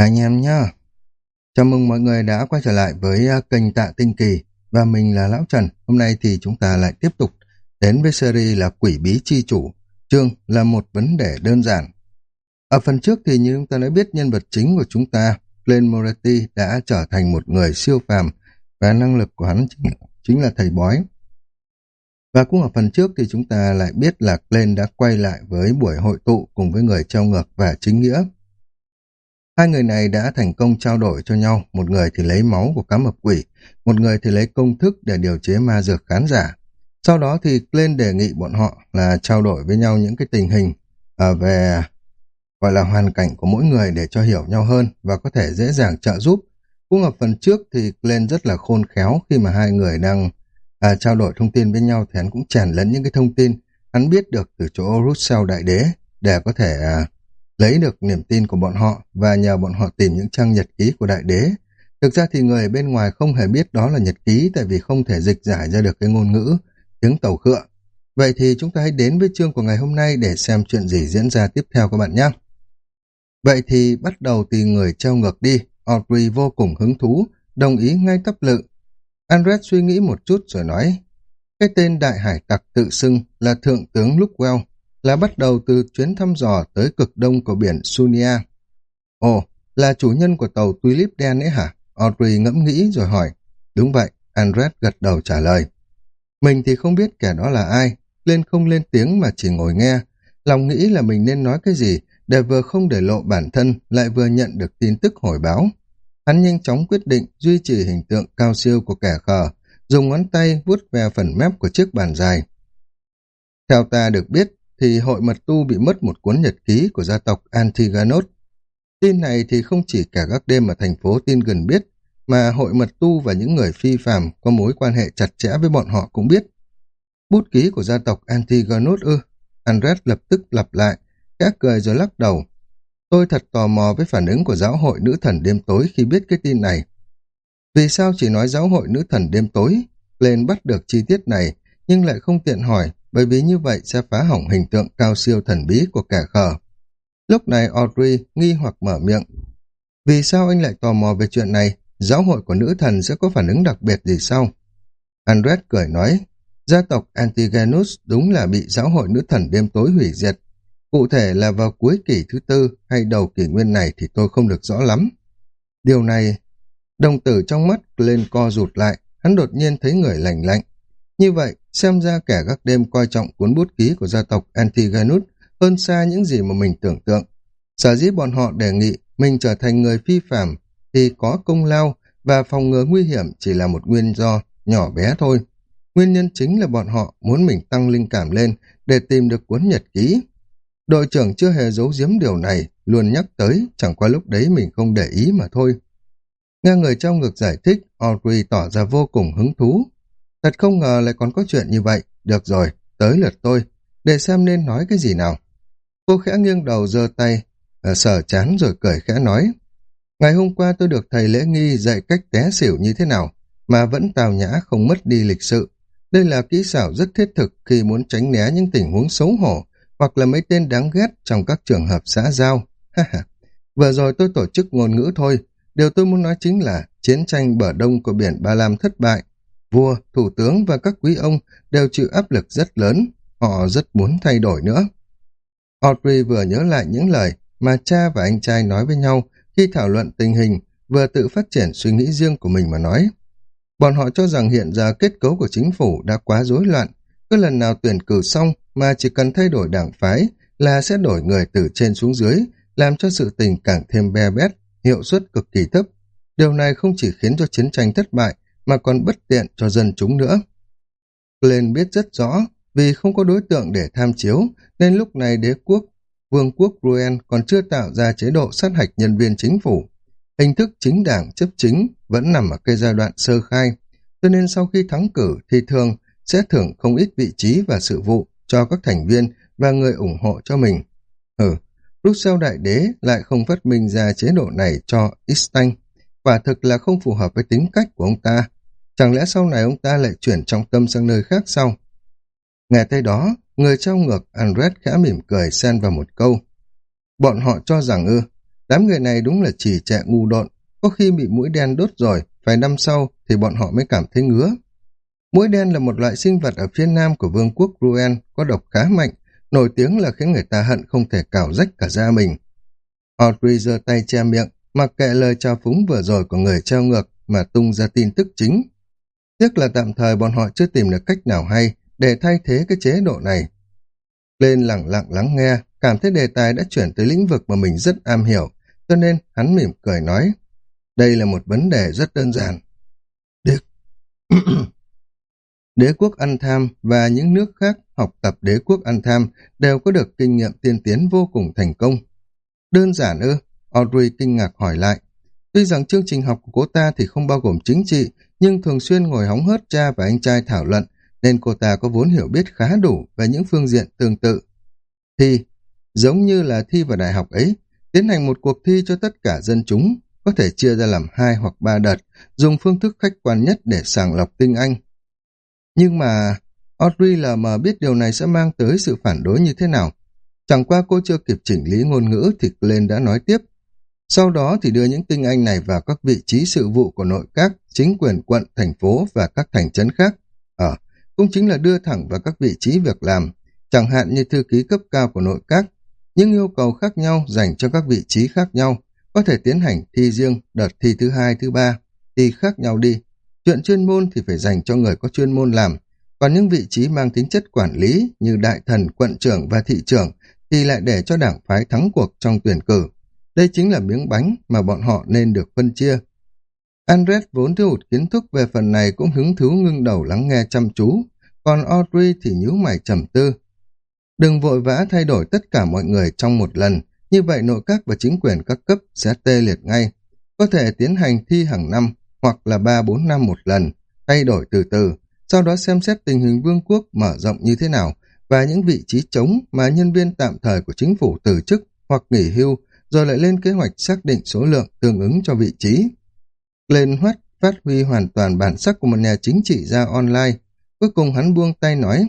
Anh em nhá. Chào mừng mọi người đã quay trở lại với à, kênh Tạ Tinh Kỳ và mình là Lão Trần. Hôm nay thì chúng ta lại tiếp tục đến với series là Quỷ Bí Chi Chủ. Chương là một vấn đề đơn giản. Ở phần trước thì như chúng ta đã biết nhân vật chính của chúng ta, Glenn Moretti đã trở thành một người siêu phàm và năng lực của hắn chính, chính là thầy bói. Và cũng ở phần trước thì chúng ta lại biết là Glenn đã quay lại với buổi hội tụ cùng với người treo ngược và chính nghĩa. Hai người này đã thành công trao đổi cho nhau, một người thì lấy máu của cá mập quỷ, một người thì lấy công thức để điều chế ma dược khán giả. Sau đó thì lên đề nghị bọn họ là trao đổi với nhau những cái tình hình à, về gọi là hoàn cảnh của mỗi người để cho hiểu nhau hơn và có thể dễ dàng trợ giúp. Cũng ở phần trước thì Glenn rất là khôn khéo khi mà hai người đang à, trao đổi thông tin với nhau thì hắn cũng chèn lẫn những cái thông tin hắn biết được từ chỗ Russell Đại Đế để có thể à, lấy được niềm tin của bọn họ và nhờ bọn họ tìm những trang nhật ký của đại đế. Thực ra thì người bên ngoài không hề biết đó là nhật ký tại vì không thể dịch giải ra được cái ngôn ngữ, tiếng tàu khựa. Vậy thì chúng ta hãy đến với chương của ngày hôm nay để xem chuyện gì diễn ra tiếp theo các bạn nhé. Vậy thì bắt đầu từ người treo ngược đi, Audrey vô cùng hứng thú, đồng ý ngay tấp lự. andres suy nghĩ một chút rồi nói, cái tên đại hải tặc tự xưng là Thượng tướng Luckwell, là bắt đầu từ chuyến thăm dò tới cực đông của biển Sunia. Ồ, là chủ nhân của tàu Tulip đen ấy hả? Audrey ngẫm nghĩ rồi hỏi. Đúng vậy, Andret gật đầu trả lời. Mình thì không biết kẻ đó là ai, lên không lên tiếng mà chỉ ngồi nghe. Lòng nghĩ là mình nên nói cái gì để vừa không để lộ bản thân lại vừa nhận được tin tức hồi báo. Hắn nhanh chóng quyết định duy trì hình tượng cao siêu của kẻ khờ, dùng ngón tay vuốt ve phần mép của chiếc bàn dài. Theo ta được biết, thì hội mật tu bị mất một cuốn nhật ký của gia tộc Antiganos. Tin này thì không chỉ cả các đêm ở thành phố tin gần biết, mà hội mật tu và những người phi phàm có mối quan hệ chặt chẽ với bọn họ cũng biết. Bút ký của gia tộc Antiganos ư? Andres lập tức lặp lại, Các cười rồi lắc đầu. Tôi thật tò mò với phản ứng của giáo hội nữ thần đêm tối khi biết cái tin này. Vì sao chỉ nói giáo hội nữ thần đêm tối? Lên bắt được chi tiết này, nhưng lại không tiện hỏi bởi vì như vậy sẽ phá hỏng hình tượng cao siêu thần bí của kẻ khờ. Lúc này Audrey nghi hoặc mở miệng. Vì sao anh lại tò mò về chuyện này? Giáo hội của nữ thần sẽ có phản ứng đặc biệt gì sau? Andres cười nói, gia tộc Antigenus đúng là bị giáo hội nữ thần đêm tối hủy diệt. Cụ thể là vào cuối kỷ thứ tư hay đầu kỷ nguyên này thì tôi không được rõ lắm. Điều này, đồng tử trong mắt lên co rụt lại, hắn đột nhiên thấy người lạnh lạnh. Như vậy, xem ra kẻ gác đêm coi trọng cuốn bút ký của gia tộc Antiganus hơn xa những gì mà mình tưởng tượng. Sở dĩ bọn họ đề nghị mình trở thành người phi phạm thì có công lao và phòng ngừa nguy hiểm chỉ là một nguyên do nhỏ bé thôi. Nguyên nhân chính là bọn họ muốn mình tăng linh cảm lên để tìm được cuốn nhật ký. Đội trưởng chưa hề giấu giếm điều này, luôn nhắc tới, chẳng qua lúc đấy mình không để ý mà thôi. Nghe người trong ngực giải thích, Audrey tỏ ra vô cùng hứng thú. Thật không ngờ lại còn có chuyện như vậy. Được rồi, tới lượt tôi, để xem nên nói cái gì nào. Cô khẽ nghiêng đầu giơ tay, ờ, sở chán rồi cười khẽ nói. Ngày hôm qua tôi được thầy lễ nghi dạy cách té xỉu như thế nào, mà vẫn tào nhã không mất đi lịch sự. Đây là kỹ xảo rất thiết thực khi muốn tránh né những tình huống xấu hổ hoặc là mấy tên đáng ghét trong các trường hợp xã giao. Vừa rồi tôi tổ chức ngôn ngữ thôi, điều tôi muốn nói chính là chiến tranh bờ đông của biển Ba Lam thất bại, Vua, thủ tướng và các quý ông đều chịu áp lực rất lớn, họ rất muốn thay đổi nữa. Audrey vừa nhớ lại những lời mà cha và anh trai nói với nhau khi thảo luận tình hình, vừa tự phát triển suy nghĩ riêng của mình mà nói. Bọn họ cho rằng hiện giờ kết cấu của chính phủ đã quá rối loạn, cứ lần nào tuyển cử xong mà chỉ cần thay đổi đảng phái là sẽ đổi người từ trên xuống dưới, làm cho sự tình càng thêm be bét, hiệu suất cực kỳ thấp. Điều này không chỉ khiến cho chiến tranh thất bại, mà còn bất tiện cho dân chúng nữa. Glenn biết rất rõ, vì không có đối tượng để tham chiếu, nên lúc này đế quốc, vương quốc Ruen còn chưa tạo ra chế độ sát hạch nhân viên chính phủ. Hình thức chính đảng chấp chính vẫn nằm ở cái giai đoạn sơ khai, cho nên sau khi thắng cử thì thường sẽ thưởng không ít vị trí và sự vụ cho các thành viên và người ủng hộ cho mình. Ừ, Russell Đại Đế lại không phát minh ra chế độ này cho Istanh, quả thực là không phù hợp với tính cách của ông ta. Chẳng lẽ sau này ông ta lại chuyển trọng tâm sang nơi khác sao? Nghe tới đó, người trong ngược Andres khẽ mỉm cười xen vào một câu. Bọn họ cho rằng ư, Đám người này đúng là chỉ trẻ ngu độn, có khi bị mũi đen đốt rồi, vài năm sau thì bọn họ mới cảm thấy ngứa. Mũi đen là một loại sinh vật ở phía nam của vương quốc Ruen, có độc khá mạnh, nổi tiếng là khiến người ta hận không thể cào rách cả da mình. Audrey giơ tay che miệng, mặc kệ lời trao phúng vừa rồi của người treo ngược mà tung ra tin tức chính. Tiếc là tạm thời bọn họ chưa tìm được cách nào hay để thay thế cái chế độ này. Lên lặng lặng lắng nghe, cảm thấy đề tài đã chuyển tới lĩnh vực mà mình rất am hiểu, cho nên hắn mỉm cười nói, đây là một vấn đề rất đơn giản. Đế... đế quốc ăn tham và những nước khác học tập đế quốc ăn tham đều có được kinh nghiệm tiên tiến vô cùng thành công. Đơn giản ư? Audrey kinh ngạc hỏi lại. Tuy rằng chương trình học của cô ta thì không bao gồm chính trị, nhưng thường xuyên ngồi hóng hớt cha và anh trai thảo luận, nên cô ta có vốn hiểu biết khá đủ về những phương diện tương tự. Thi, giống như là thi vào đại học ấy, tiến hành một cuộc thi cho tất cả dân chúng, có thể chia ra làm hai hoặc ba đợt, dùng phương thức khách quan nhất để sàng lọc tinh anh. Nhưng mà, Audrey lờ mờ biết điều này sẽ mang tới sự phản đối như thế nào. Chẳng qua cô chưa kịp chỉnh lý ngôn ngữ thì Glenn đã nói tiếp. Sau đó thì đưa những tinh anh này vào các vị trí sự vụ của nội các, chính quyền quận, thành phố và các thành trấn khác. Ờ, cũng chính là đưa thẳng vào các vị trí việc làm, chẳng hạn như thư ký cấp cao của nội các. Những yêu cầu khác nhau dành cho các vị trí khác nhau, có thể tiến hành thi riêng, đợt thi thứ hai, thứ ba, thi khác nhau đi. Chuyện chuyên môn thì phải dành cho người có chuyên môn làm, còn những vị trí mang tính chất quản lý như đại thần, quận trưởng và thị trưởng thì lại để cho đảng phái thắng cuộc trong tuyển cử. Đây chính là miếng bánh mà bọn họ nên được phân chia. Andres vốn thiếu hụt kiến thức về phần này cũng hứng thú ngưng đầu lắng nghe chăm chú, còn Audrey thì nhíu mày trầm tư. Đừng vội vã thay đổi tất cả mọi người trong một lần, như vậy nội các và chính quyền các cấp sẽ tê liệt ngay. Có thể tiến hành thi hàng năm hoặc là 3-4 năm một lần, thay đổi từ từ, sau đó xem xét tình hình vương quốc mở rộng như thế nào và những vị trí trống mà nhân viên tạm thời của chính phủ từ chức hoặc nghỉ hưu rồi lại lên kế hoạch xác định số lượng tương ứng cho vị trí. Lên hoát phát huy hoàn toàn bản sắc của một nhà chính trị gia online. Cuối cùng hắn buông tay nói,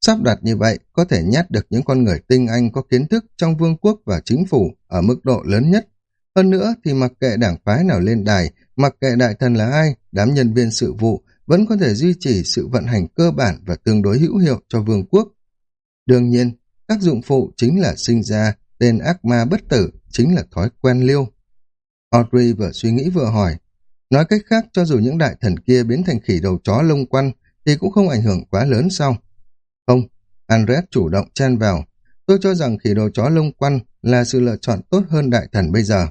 sắp đặt như vậy có thể nhát được những con người tinh anh có kiến thức trong vương quốc và chính phủ ở mức độ lớn nhất. Hơn nữa thì mặc kệ đảng phái nào lên đài, mặc kệ đại thần là ai, đám nhân viên sự vụ vẫn có thể duy trì sự vận hành cơ bản và tương đối hữu hiệu cho vương quốc. Đương nhiên, tác dụng phụ chính là sinh ra tên ác ma bất tử, chính là thói quen liêu. Audrey vừa suy nghĩ vừa hỏi, nói cách khác cho dù những đại thần kia biến thành khỉ đầu chó lông quăn thì cũng không ảnh hưởng quá lớn sao? Không, Andres chủ động chen vào, tôi cho rằng khỉ đầu chó lông quăn là sự lựa chọn tốt hơn đại thần bây giờ.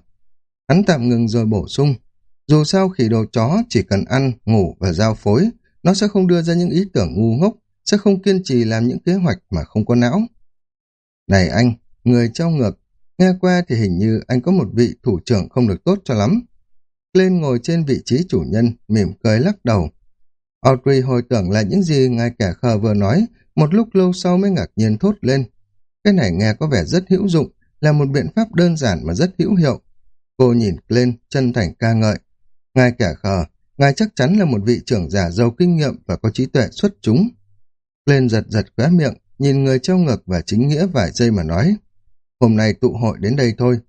Hắn tạm ngừng rồi bổ sung, dù sao khỉ đầu chó chỉ cần ăn, ngủ và giao phối, nó sẽ không đưa ra những ý tưởng ngu ngốc, sẽ không kiên trì làm những kế hoạch mà không có não. Này anh, người trao ngược, nghe qua thì hình như anh có một vị thủ trưởng không được tốt cho lắm. Lên ngồi trên vị trí chủ nhân, mỉm cười lắc đầu. Audrey hồi tưởng lại những gì ngài kẻ khờ vừa nói, một lúc lâu sau mới ngạc nhiên thốt lên. Cái này nghe có vẻ rất hữu dụng, là một biện pháp đơn giản mà rất hữu hiệu. Cô nhìn lên, chân thành ca ngợi. Ngài kẻ khờ, ngài chắc chắn là một vị trưởng giả giàu kinh nghiệm và có trí tuệ xuất chúng. Lên giật giật khóe miệng, nhìn người treo ngược và chính nghĩa vài giây mà nói. Hôm nay tụ hội đến đây thôi.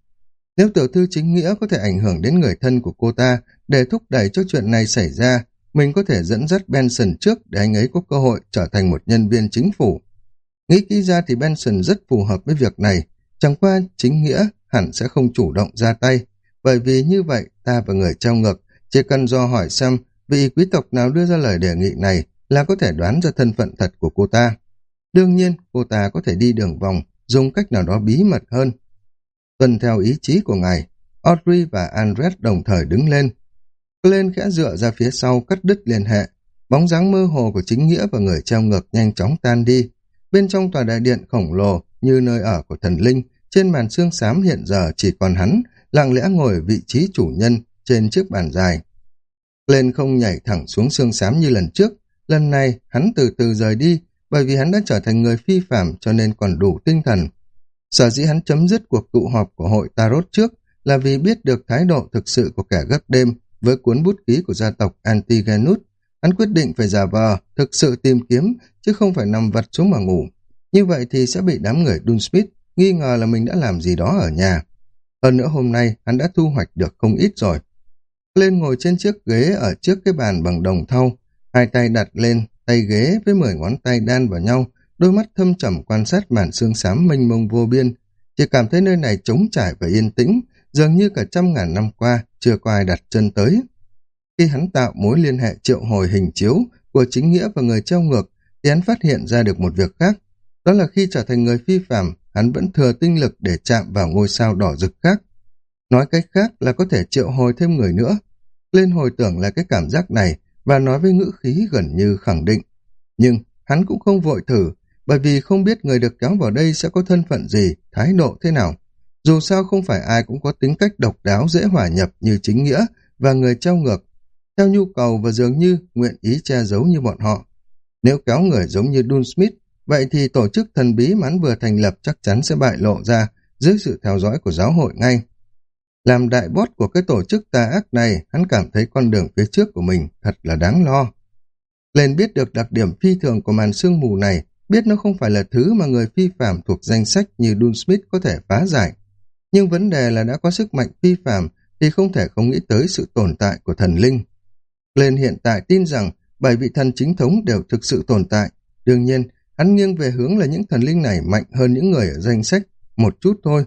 Nếu tiểu thư chính nghĩa có thể ảnh hưởng đến người thân của cô ta để thúc đẩy cho chuyện này xảy ra, mình có thể dẫn dắt Benson trước để anh ấy có cơ hội trở thành một nhân viên chính phủ. Nghĩ kỹ ra thì Benson rất phù hợp với việc này, chẳng qua chính nghĩa hẳn sẽ không chủ động ra tay, bởi vì như vậy ta và người trao ngược chỉ cần do hỏi xem vị quý tộc nào đưa ra lời đề nghị này là có thể đoán ra thân phận thật của cô ta. Đương nhiên, cô ta có thể đi đường vòng, dùng cách nào đó bí mật hơn. Tuân theo ý chí của ngài, Audrey và Andres đồng thời đứng lên. Glenn khẽ dựa ra phía sau cắt đứt liên hệ. Bóng dáng mơ hồ của chính nghĩa và người treo ngược nhanh chóng tan đi. Bên trong tòa đại điện khổng lồ như nơi ở của thần linh, trên màn xương xám hiện giờ chỉ còn hắn, lặng lẽ ngồi ở vị trí chủ nhân trên chiếc bàn dài. Glenn không nhảy thẳng xuống xương xám như lần trước, lần này hắn từ từ rời đi, bởi vì hắn đã trở thành người phi phạm cho nên còn đủ tinh thần. Sở dĩ hắn chấm dứt cuộc tụ họp của hội Tarot trước là vì biết được thái độ thực sự của kẻ gấp đêm với cuốn bút ký của gia tộc Antigenus. Hắn quyết định phải giả vờ, thực sự tìm kiếm, chứ không phải nằm vật xuống mà ngủ. Như vậy thì sẽ bị đám người Dunsmith nghi ngờ là mình đã làm gì đó ở nhà. Hơn nữa hôm nay hắn đã thu hoạch được không ít rồi. Lên ngồi trên chiếc ghế ở trước cái bàn bằng đồng thau, hai tay đặt lên, tay ghế với mười ngón tay đan vào nhau, đôi mắt thâm trầm quan sát màn xương xám mênh mông vô biên. Chỉ cảm thấy nơi này trống trải và yên tĩnh, dường như cả trăm ngàn năm qua chưa có ai đặt chân tới. Khi hắn tạo mối liên hệ triệu hồi hình chiếu của chính nghĩa và người treo ngược, thì hắn phát hiện ra được một việc khác. Đó là khi trở thành người phi phạm, hắn vẫn thừa tinh lực để chạm vào ngôi sao đỏ rực khác. Nói cách khác là có thể triệu hồi thêm người nữa. Lên hồi tưởng là cái cảm giác này và nói với ngữ khí gần như khẳng định. Nhưng hắn cũng không vội thử, bởi vì không biết người được kéo vào đây sẽ có thân phận gì, thái độ thế nào. Dù sao không phải ai cũng có tính cách độc đáo dễ hòa nhập như chính nghĩa và người trao ngược, theo nhu cầu và dường như nguyện ý che giấu như bọn họ. Nếu kéo người giống như Dun Smith, vậy thì tổ chức thần bí mắn vừa thành lập chắc chắn sẽ bại lộ ra dưới sự theo dõi của giáo hội ngay. Làm đại bót của cái tổ chức tà ác này, hắn cảm thấy con đường phía trước của mình thật là đáng lo. Lên biết được đặc điểm phi thường của màn sương mù này, biết nó không phải là thứ mà người phi phạm thuộc danh sách như Dun Smith có thể phá giải. Nhưng vấn đề là đã có sức mạnh phi phạm thì không thể không nghĩ tới sự tồn tại của thần linh. Lên hiện tại tin rằng bảy vị thần chính thống đều thực sự tồn tại. Đương nhiên, hắn nghiêng về hướng là những thần linh này mạnh hơn những người ở danh sách một chút thôi.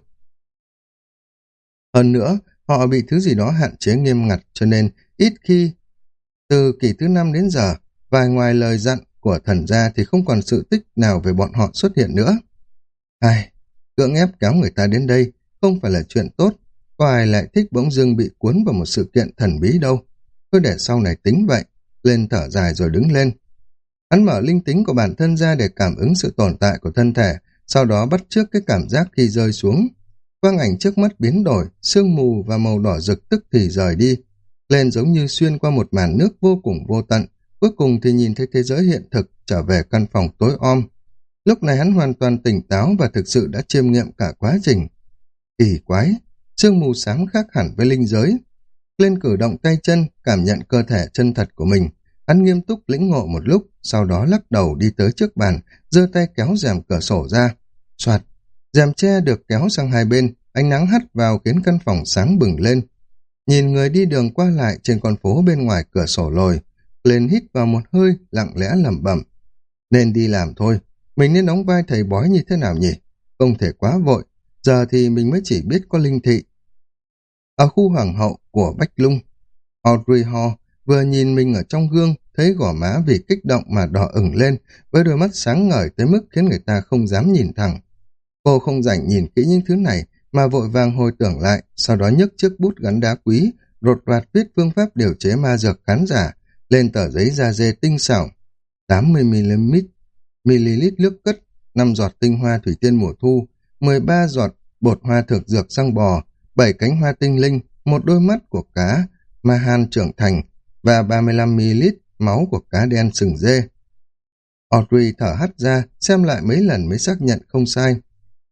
Hơn nữa, họ bị thứ gì đó hạn chế nghiêm ngặt cho nên ít khi từ kỷ thứ năm đến giờ, vài ngoài lời dặn của thần gia thì không còn sự tích nào về bọn họ xuất hiện nữa. Ai, cưỡng ép kéo người ta đến đây không phải là chuyện tốt, có ai lại thích bỗng dưng bị cuốn vào một sự kiện thần bí đâu. Cứ để sau này tính vậy, lên thở dài rồi đứng lên. Hắn mở linh tính của bản thân ra để cảm ứng sự tồn tại của thân thể, sau đó bắt trước cái cảm giác khi rơi xuống. Quang ảnh trước mắt biến đổi, sương mù và màu đỏ rực tức thì rời đi. Lên giống như xuyên qua một màn nước vô cùng vô tận, cuối cùng thì nhìn thấy thế giới hiện thực trở về căn phòng tối om. Lúc này hắn hoàn toàn tỉnh táo và thực sự đã chiêm nghiệm cả quá trình. Kỳ quái, sương mù sáng khác hẳn với linh giới. Lên cử động tay chân, cảm nhận cơ thể chân thật của mình. Hắn nghiêm túc lĩnh ngộ một lúc, sau đó lắc đầu đi tới trước bàn, giơ tay kéo rèm cửa sổ ra. Soạt, rèm tre được kéo sang hai bên, ánh nắng hắt vào khiến căn phòng sáng bừng lên. Nhìn người đi đường qua lại trên con phố bên ngoài cửa sổ lồi, lên hít vào một hơi, lặng lẽ lẩm bẩm. Nên đi làm thôi, mình nên đóng vai thầy bói như thế nào nhỉ? Không thể quá vội, giờ thì mình mới chỉ biết có linh thị. Ở khu hoàng hậu của Bách Lung, Audrey Hall vừa nhìn mình ở trong gương, thấy gò má vì kích động mà đỏ ửng lên, với đôi mắt sáng ngời tới mức khiến người ta không dám nhìn thẳng. Cô không rảnh nhìn kỹ những thứ này, mà vội vàng hồi tưởng lại, sau đó nhấc chiếc bút gắn đá quý, rột rạt viết phương pháp điều chế ma dược khán giả, lên tờ giấy da dê tinh xảo, 80ml, ml nước cất, 5 giọt tinh hoa thủy tiên mùa thu, 13 giọt bột hoa thực dược sang bò, 7 cánh hoa tinh linh, một đôi mắt của cá, ma han trưởng thành và 35ml máu của cá đen sừng dê. Audrey thở hắt ra, xem lại mấy lần mới xác nhận không sai.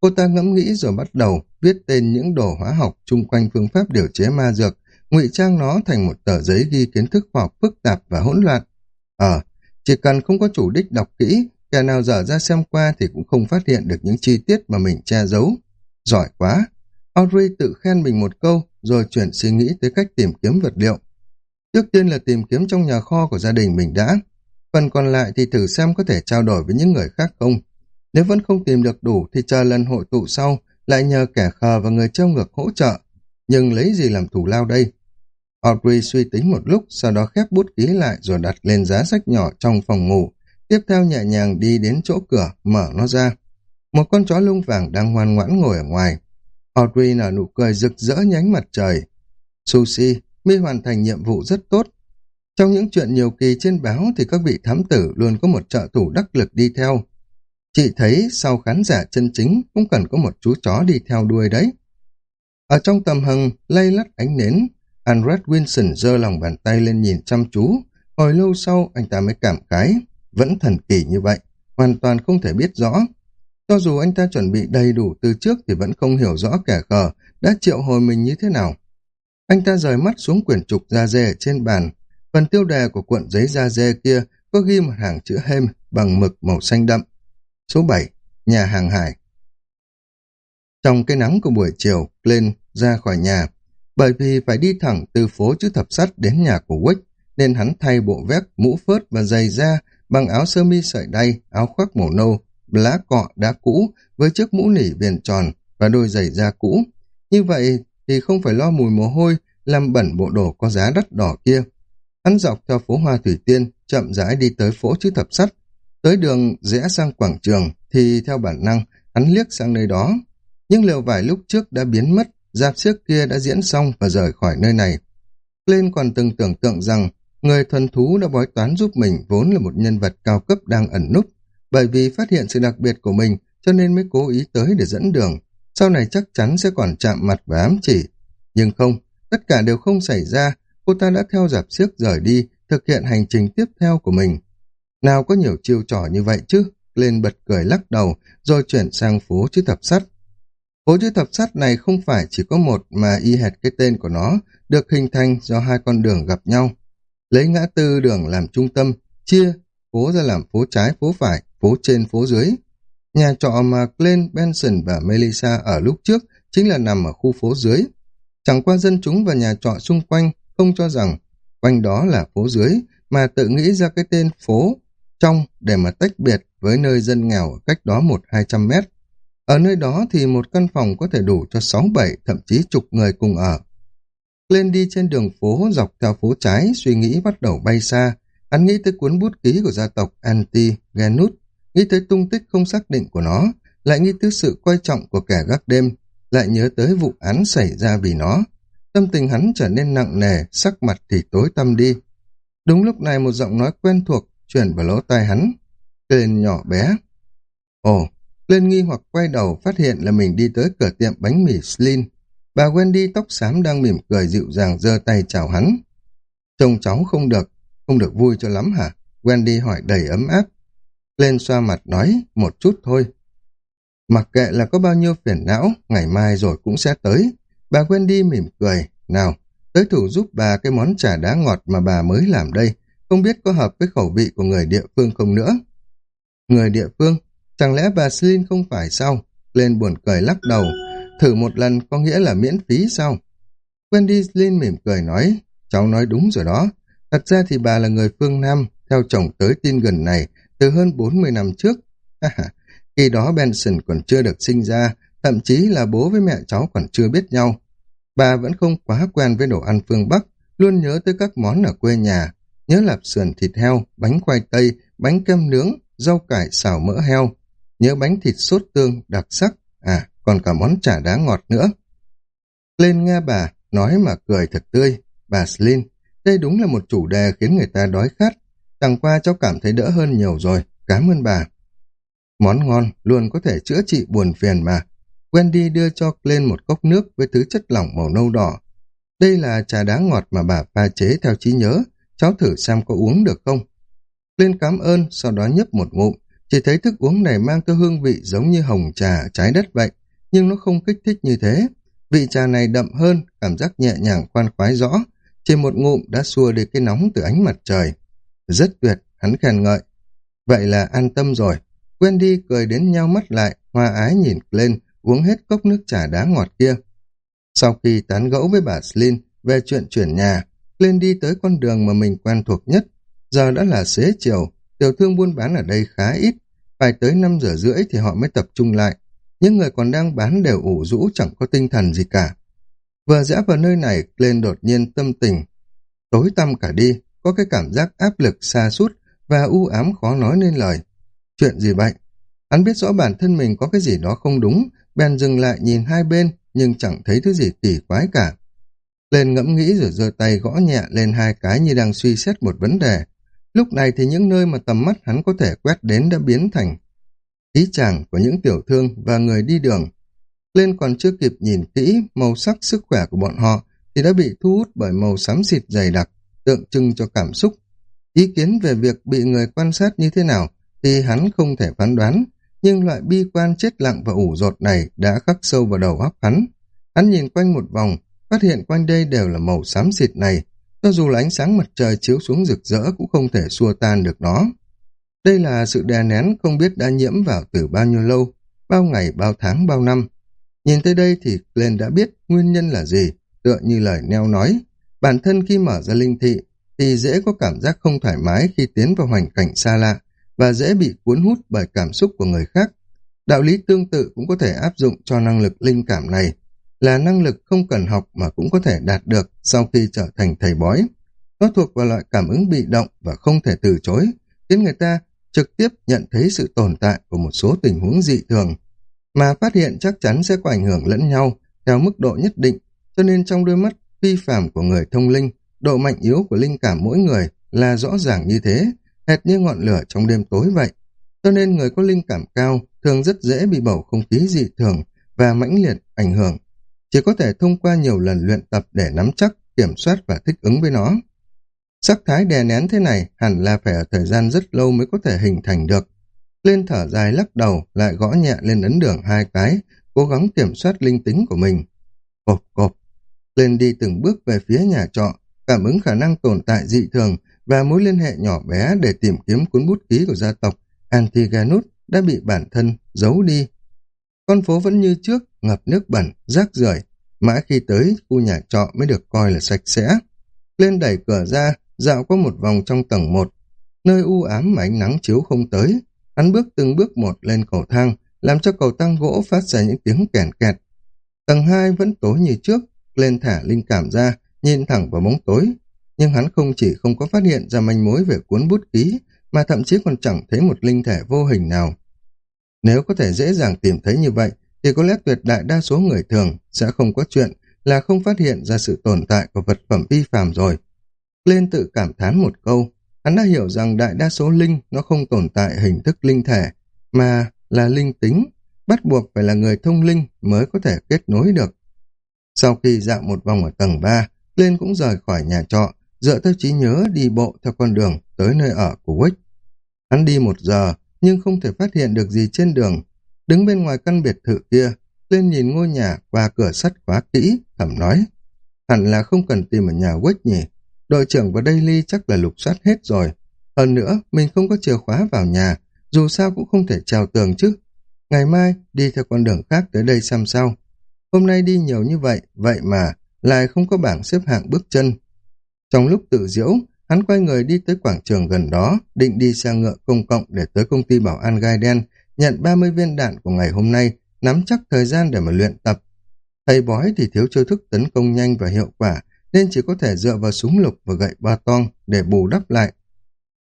Cô ta ngẫm nghĩ rồi bắt đầu viết tên những đồ hóa học chung quanh phương pháp điều chế ma dược, ngụy trang nó thành một tờ giấy ghi kiến thức khoa học phức tạp và hỗn loạn. Ờ, chỉ cần không có chủ đích đọc kỹ, kẻ nào dở ra xem qua thì cũng không phát hiện được những chi tiết mà mình che giấu. Giỏi quá! Audrey tự khen mình một câu, rồi chuyển suy nghĩ tới cách tìm kiếm vật liệu. Trước tiên là tìm kiếm trong nhà kho của gia đình mình đã. Phần còn lại thì thử xem có thể trao đổi với những người khác không. Nếu vẫn không tìm được đủ thì chờ lần hội tụ sau, lại nhờ kẻ khờ và người treo ngược hỗ trợ. Nhưng lấy gì làm thủ lao đây? Audrey suy tính một lúc, sau đó khép bút ký lại rồi đặt lên giá sách nhỏ trong phòng ngủ. Tiếp theo nhẹ nhàng đi đến chỗ cửa, mở nó ra. Một con chó lông vàng đang ngoan ngoãn ngồi ở ngoài. Audrey nở nụ cười rực rỡ nhánh mặt trời. Sushi, mi hoàn thành nhiệm vụ rất tốt. Trong những chuyện nhiều kỳ trên báo thì các vị thám tử luôn có một trợ thủ đắc lực đi theo. Chị thấy sau khán giả chân chính cũng cần có một chú chó đi theo đuôi đấy. Ở trong tầm hằng, lay lắt ánh nến, Andret Wilson giơ lòng bàn tay lên nhìn chăm chú. Hồi lâu sau, anh ta mới cảm khái. Vẫn thần kỳ như vậy, hoàn toàn không thể biết rõ. Cho dù anh ta chuẩn bị đầy đủ từ trước thì vẫn không hiểu rõ kẻ khờ đã triệu hồi mình như thế nào. Anh ta rời mắt xuống quyển trục da dê trên bàn. Phần tiêu đề của cuộn giấy da dê kia có ghi một hàng chữ hêm bằng mực màu xanh đậm. Số 7. Nhà hàng hải Trong cái nắng của buổi chiều, lên ra khỏi nhà. Bởi vì phải đi thẳng từ phố chữ thập sắt đến nhà của Wick, nên hắn thay bộ vest, mũ phớt và giày da bằng áo sơ mi sợi đay, áo khoác màu nâu, lá cọ đá cũ với chiếc mũ nỉ viền tròn và đôi giày da cũ. Như vậy thì không phải lo mùi mồ hôi làm bẩn bộ đồ có giá đắt đỏ kia. Hắn dọc theo phố Hoa Thủy Tiên, chậm rãi đi tới phố chữ thập sắt. Tới đường rẽ sang quảng trường thì theo bản năng hắn liếc sang nơi đó. Nhưng liều vải lúc trước đã biến mất, giáp xiếc kia đã diễn xong và rời khỏi nơi này. Lên còn từng tưởng tượng rằng người thuần thú đã bói toán giúp mình vốn là một nhân vật cao cấp đang ẩn núp. Bởi vì phát hiện sự đặc biệt của mình cho nên mới cố ý tới để dẫn đường. Sau này chắc chắn sẽ còn chạm mặt và ám chỉ. Nhưng không, tất cả đều không xảy ra. Cô ta đã theo giạp xiếc rời đi, thực hiện hành trình tiếp theo của mình. Nào có nhiều chiêu trò như vậy chứ? Lên bật cười lắc đầu, rồi chuyển sang phố chữ thập sắt. Phố chữ thập sắt này không phải chỉ có một mà y hệt cái tên của nó, được hình thành do hai con đường gặp nhau. Lấy ngã tư đường làm trung tâm, chia phố ra làm phố trái, phố phải, phố trên, phố dưới. Nhà trọ mà Glenn, Benson và Melissa ở lúc trước chính là nằm ở khu phố dưới. Chẳng qua dân chúng và nhà trọ xung quanh không cho rằng quanh đó là phố dưới, mà tự nghĩ ra cái tên phố trong để mà tách biệt với nơi dân nghèo cách đó một hai trăm mét. Ở nơi đó thì một căn phòng có thể đủ cho sáu bảy thậm chí chục người cùng ở. Lên đi trên đường phố dọc theo phố trái, suy nghĩ bắt đầu bay xa. Hắn nghĩ tới cuốn bút ký của gia tộc anti genut nghĩ tới tung tích không xác định của nó, lại nghĩ tới sự quan trọng của kẻ gác đêm, lại nhớ tới vụ án xảy ra vì nó. Tâm tình hắn trở nên nặng nề, sắc mặt thì tối tăm đi. Đúng lúc này một giọng nói quen thuộc chuyển vào lỗ tai hắn. Tên nhỏ bé. Ồ, lên nghi hoặc quay đầu phát hiện là mình đi tới cửa tiệm bánh mì Slin. Bà Wendy tóc xám đang mỉm cười dịu dàng giơ tay chào hắn. Trông cháu không được, không được vui cho lắm hả? Wendy hỏi đầy ấm áp. Lên xoa mặt nói, một chút thôi. Mặc kệ là có bao nhiêu phiền não, ngày mai rồi cũng sẽ tới. Bà Wendy mỉm cười, nào, tới thủ giúp bà cái món trà đá ngọt mà bà mới làm đây, không biết có hợp với khẩu vị của người địa phương không nữa. Người địa phương, chẳng lẽ bà Slin không phải sao? Lên buồn cười lắc đầu, thử một lần có nghĩa là miễn phí sao? Wendy Slin mỉm cười nói, cháu nói đúng rồi đó. Thật ra thì bà là người phương Nam, theo chồng tới tin gần này, từ hơn 40 năm trước. Khi đó Benson còn chưa được sinh ra, thậm chí là bố với mẹ cháu còn chưa biết nhau. Bà vẫn không quá quen với đồ ăn phương Bắc, luôn nhớ tới các món ở quê nhà, nhớ lạp sườn thịt heo, bánh khoai tây, bánh kem nướng, rau cải xào mỡ heo, nhớ bánh thịt sốt tương đặc sắc, à, còn cả món chả đá ngọt nữa. Lên nghe bà, nói mà cười thật tươi, bà Slin, đây đúng là một chủ đề khiến người ta đói khát, chẳng qua cháu cảm thấy đỡ hơn nhiều rồi, cảm ơn bà. Món ngon luôn có thể chữa trị buồn phiền mà. Wendy đưa cho lên một cốc nước với thứ chất lỏng màu nâu đỏ. Đây là trà đá ngọt mà bà pha chế theo trí nhớ, cháu thử xem có uống được không. Lên cảm ơn, sau đó nhấp một ngụm, chỉ thấy thức uống này mang theo hương vị giống như hồng trà trái đất vậy, nhưng nó không kích thích như thế. Vị trà này đậm hơn, cảm giác nhẹ nhàng khoan khoái rõ, chỉ một ngụm đã xua đi cái nóng từ ánh mặt trời. Rất tuyệt, hắn khen ngợi. Vậy là an tâm rồi. Wendy cười đến nhau mắt lại, hoa ái nhìn lên, uống hết cốc nước trà đá ngọt kia. Sau khi tán gẫu với bà Slin về chuyện chuyển nhà, lên đi tới con đường mà mình quen thuộc nhất. Giờ đã là xế chiều, tiểu thương buôn bán ở đây khá ít, phải tới 5 giờ rưỡi thì họ mới tập trung lại. Những người còn đang bán đều ủ rũ chẳng có tinh thần gì cả. Vừa rẽ vào nơi này, lên đột nhiên tâm tình. Tối tăm cả đi, có cái cảm giác áp lực xa sút và u ám khó nói nên lời. Chuyện gì vậy? Hắn biết rõ bản thân mình có cái gì đó không đúng, bèn dừng lại nhìn hai bên nhưng chẳng thấy thứ gì kỳ quái cả. Lên ngẫm nghĩ rồi giơ tay gõ nhẹ lên hai cái như đang suy xét một vấn đề. Lúc này thì những nơi mà tầm mắt hắn có thể quét đến đã biến thành ý chàng của những tiểu thương và người đi đường. Lên còn chưa kịp nhìn kỹ màu sắc sức khỏe của bọn họ thì đã bị thu hút bởi màu xám xịt dày đặc, tượng trưng cho cảm xúc. Ý kiến về việc bị người quan sát như thế nào thì hắn không thể phán đoán, nhưng loại bi quan chết lặng và ủ rột này đã khắc sâu vào đầu óc hắn. Hắn nhìn quanh một vòng, phát hiện quanh đây đều là màu xám xịt này, cho dù là ánh sáng mặt trời chiếu xuống rực rỡ cũng không thể xua tan được nó. Đây là sự đè nén không biết đã nhiễm vào từ bao nhiêu lâu, bao ngày, bao tháng, bao năm. Nhìn tới đây thì Glenn đã biết nguyên nhân là gì, tựa như lời neo nói. Bản thân khi mở ra linh thị thì dễ có cảm giác không thoải mái khi tiến vào hoàn cảnh xa lạ và dễ bị cuốn hút bởi cảm xúc của người khác. Đạo lý tương tự cũng có thể áp dụng cho năng lực linh cảm này, là năng lực không cần học mà cũng có thể đạt được sau khi trở thành thầy bói. Nó thuộc vào loại cảm ứng bị động và không thể từ chối, khiến người ta trực tiếp nhận thấy sự tồn tại của một số tình huống dị thường, mà phát hiện chắc chắn sẽ có ảnh hưởng lẫn nhau theo mức độ nhất định, cho nên trong đôi mắt phi phạm của người thông linh, độ mạnh yếu của linh cảm mỗi người là rõ ràng như thế, hệt như ngọn lửa trong đêm tối vậy. Cho nên người có linh cảm cao thường rất dễ bị bầu không khí dị thường và mãnh liệt ảnh hưởng. Chỉ có thể thông qua nhiều lần luyện tập để nắm chắc, kiểm soát và thích ứng với nó. Sắc thái đè nén thế này hẳn là phải ở thời gian rất lâu mới có thể hình thành được. Lên thở dài lắc đầu, lại gõ nhẹ lên ấn đường hai cái, cố gắng kiểm soát linh tính của mình. Cộp cộp. Lên đi từng bước về phía nhà trọ, cảm ứng khả năng tồn tại dị thường và mối liên hệ nhỏ bé để tìm kiếm cuốn bút ký của gia tộc Antiganus đã bị bản thân giấu đi. Con phố vẫn như trước, ngập nước bẩn, rác rưởi mãi khi tới khu nhà trọ mới được coi là sạch sẽ. Lên đẩy cửa ra, dạo qua một vòng trong tầng một, nơi u ám mà ánh nắng chiếu không tới. Hắn bước từng bước một lên cầu thang, làm cho cầu thang gỗ phát ra những tiếng kèn kẹt. Tầng hai vẫn tối như trước, lên thả linh cảm ra, nhìn thẳng vào bóng tối. Nhưng hắn không chỉ không có phát hiện ra manh mối về cuốn bút ký, mà thậm chí còn chẳng thấy một linh thể vô hình nào. Nếu có thể dễ dàng tìm thấy như vậy, thì có lẽ tuyệt đại đa số người thường sẽ không có chuyện là không phát hiện ra sự tồn tại của vật phẩm vi phàm rồi. Lên tự cảm thán một câu, hắn đã hiểu rằng đại đa số linh nó không tồn tại hình thức linh thể, mà là linh tính, bắt buộc phải là người thông linh mới có thể kết nối được. Sau khi dạo một vòng ở tầng 3, Lên cũng rời khỏi nhà trọ, dựa theo trí nhớ đi bộ theo con đường tới nơi ở của Wick. Hắn đi một giờ, nhưng không thể phát hiện được gì trên đường. Đứng bên ngoài căn biệt thự kia, lên nhìn ngôi nhà qua cửa sắt khóa kỹ, thầm nói. Hẳn là không cần tìm ở nhà Wick nhỉ. Đội trưởng và Daily chắc là lục soát hết rồi. Hơn nữa, mình không có chìa khóa vào nhà, dù sao cũng không thể trèo tường chứ. Ngày mai, đi theo con đường khác tới đây xem sau Hôm nay đi nhiều như vậy, vậy mà lại không có bảng xếp hạng bước chân. Trong lúc tự diễu, hắn quay người đi tới quảng trường gần đó, định đi xe ngựa công cộng để tới công ty bảo an gai đen, nhận 30 viên đạn của ngày hôm nay, nắm chắc thời gian để mà luyện tập. Thầy bói thì thiếu chiêu thức tấn công nhanh và hiệu quả, nên chỉ có thể dựa vào súng lục và gậy ba tong để bù đắp lại.